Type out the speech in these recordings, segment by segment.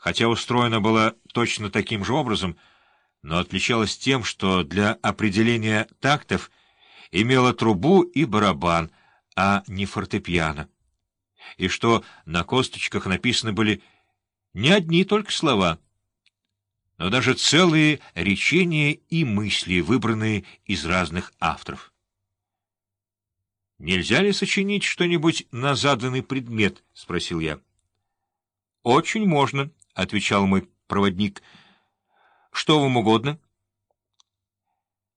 хотя устроена была точно таким же образом, но отличалась тем, что для определения тактов имела трубу и барабан, а не фортепиано, и что на косточках написаны были не одни только слова, но даже целые речения и мысли, выбранные из разных авторов. «Нельзя ли сочинить что-нибудь на заданный предмет?» — спросил я. «Очень можно», — отвечал мой проводник. «Что вам угодно?»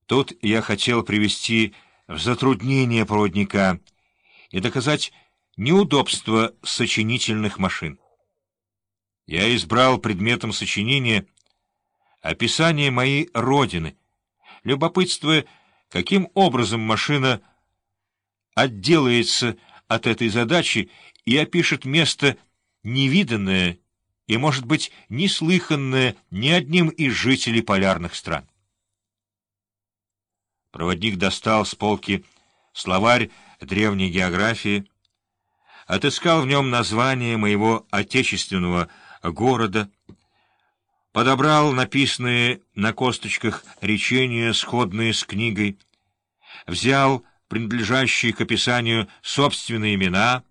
Тут я хотел привести в затруднение проводника и доказать неудобство сочинительных машин. Я избрал предметом сочинения описание моей родины, любопытствуя, каким образом машина отделается от этой задачи и опишет место невиданное и, может быть, неслыханное ни одним из жителей полярных стран. Проводник достал с полки словарь древней географии, отыскал в нем название моего отечественного города, подобрал написанные на косточках речения, сходные с книгой, взял принадлежащие к описанию собственные имена,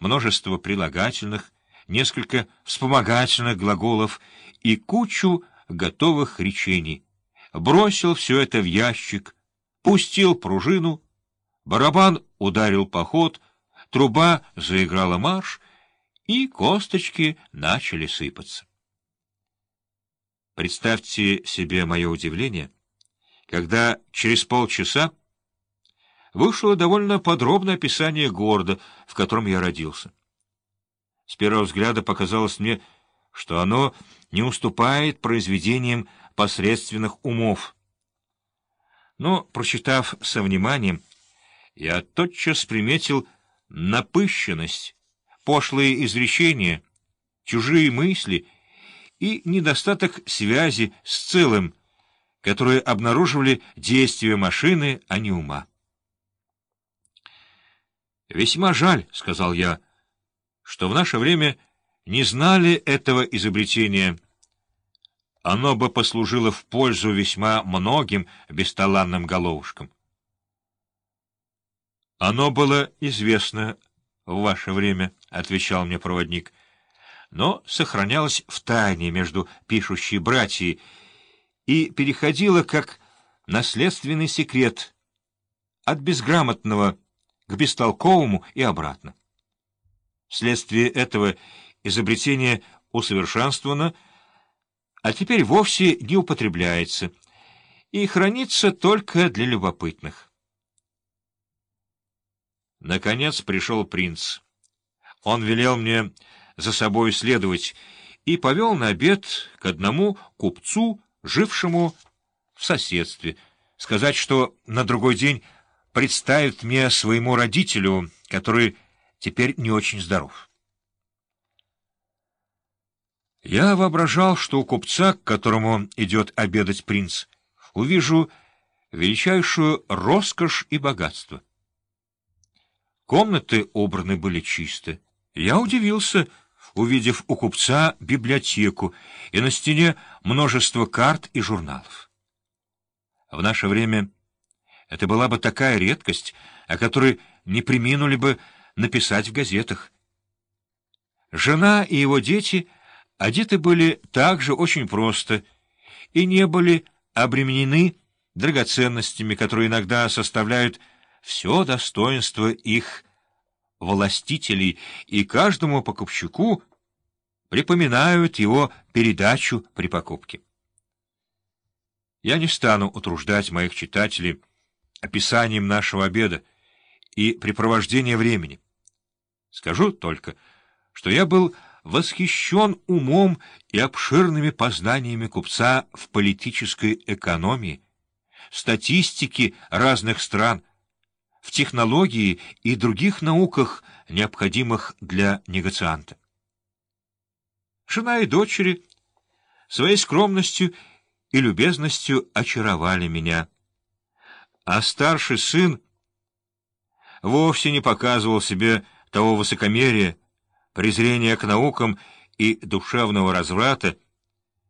множество прилагательных, несколько вспомогательных глаголов и кучу готовых речений. Бросил все это в ящик, пустил пружину, барабан ударил поход, труба заиграла марш, и косточки начали сыпаться. Представьте себе мое удивление, когда через полчаса вышло довольно подробное описание города, в котором я родился. С первого взгляда показалось мне, что оно не уступает произведениям посредственных умов. Но, прочитав со вниманием, я тотчас приметил напыщенность, пошлые изречения, чужие мысли и недостаток связи с целым, которые обнаруживали действия машины, а не ума. «Весьма жаль», — сказал я, — «что в наше время не знали этого изобретения. Оно бы послужило в пользу весьма многим бесталанным головушкам». «Оно было известно в ваше время», — отвечал мне проводник, «но сохранялось в тайне между пишущей братьей и переходило как наследственный секрет от безграмотного к бестолковому и обратно. Вследствие этого изобретение усовершенствовано, а теперь вовсе не употребляется и хранится только для любопытных. Наконец пришел принц. Он велел мне за собой следовать и повел на обед к одному купцу, жившему в соседстве, сказать, что на другой день представит мне своему родителю, который теперь не очень здоров. Я воображал, что у купца, к которому идет обедать принц, увижу величайшую роскошь и богатство. Комнаты убраны были чисто. Я удивился, увидев у купца библиотеку и на стене множество карт и журналов. В наше время это была бы такая редкость, о которой не приминули бы написать в газетах. Жена и его дети одеты были также очень просто и не были обременены драгоценностями, которые иногда составляют все достоинство их властителей, и каждому покупщику припоминают его передачу при покупке. Я не стану утруждать моих читателей описанием нашего обеда и препровождения времени. Скажу только, что я был восхищен умом и обширными познаниями купца в политической экономии, статистике разных стран, в технологии и других науках, необходимых для негацианта. Жена и дочери своей скромностью и любезностью очаровали меня — а старший сын вовсе не показывал себе того высокомерия, презрения к наукам и душевного разврата